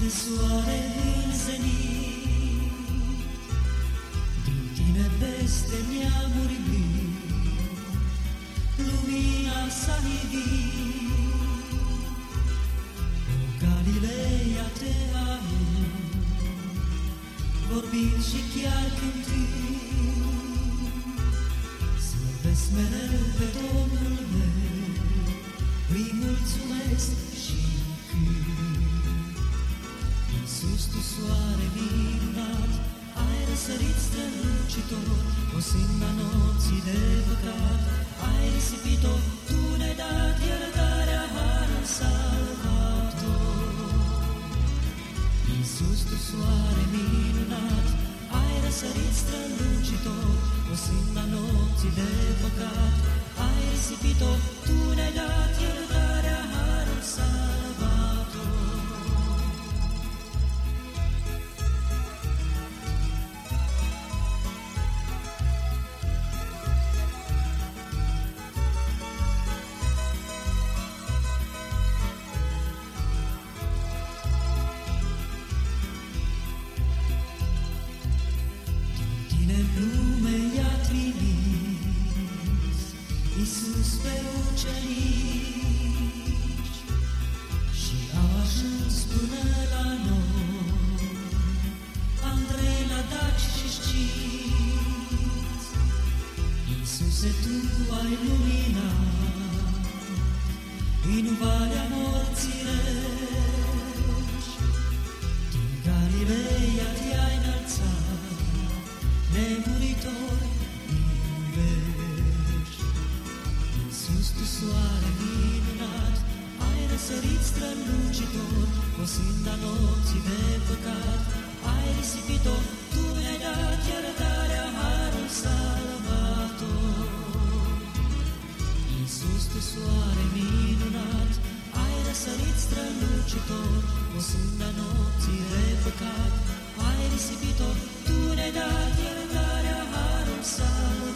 de când De soare în zenit. Din tine peste neamuri vii Lumina s-a ivit O Galileea te am Vorbind și chiar cântând. Slăvesc mereu pe Domnul meu îi mulțumesc răsărit strălucitor O sânda nopții de păcat. Ai risipit-o, Tu ne-ai dat iertarea Harul salvator Iisus, tu soare minunat Ai răsărit strălucitor O sânda nopții de păcat. Ai risipit-o, Tu ne-ai dat iertarea Iisuse, Tu ai luminat În valea morții reci Din Galileea te-ai înălțat nemuritor din veci. Iisus, tu soare minunat, ai răsărit strălucitor, o sânda nopții de păcat, ai risipit-o, tu ne-ai dat iertarea, nopții de păcat, ai risipit-o, tu ne-ai dat iertarea, harul salvator.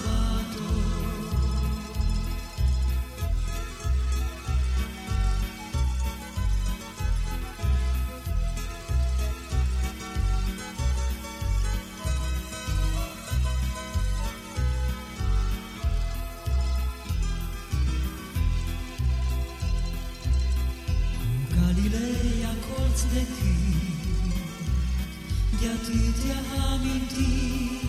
De atâtea amintiri,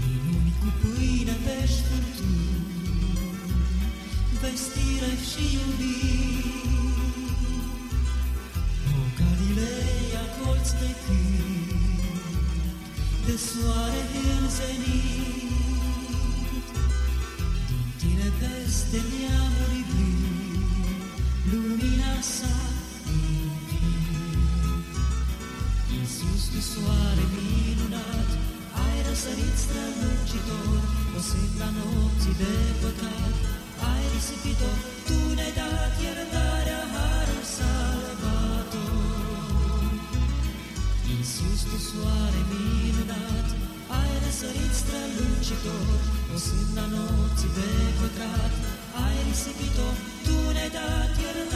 minuni cu pâine pești furtuni, vestire și iubiri. O Galileea colț de cânt, de soare în zenit, din tine peste neamuri blând, lumina sa scrisoare minunat, ai răsărit strălucitor, o sânta nopții de păcat, ai risipit-o, tu ne-ai dat iertarea, harul salvator. Iisus, tu soare minunat, ai răsărit strălucitor, o sânta nopții de păcat, ai risipit-o, tu ne-ai dat iertarea,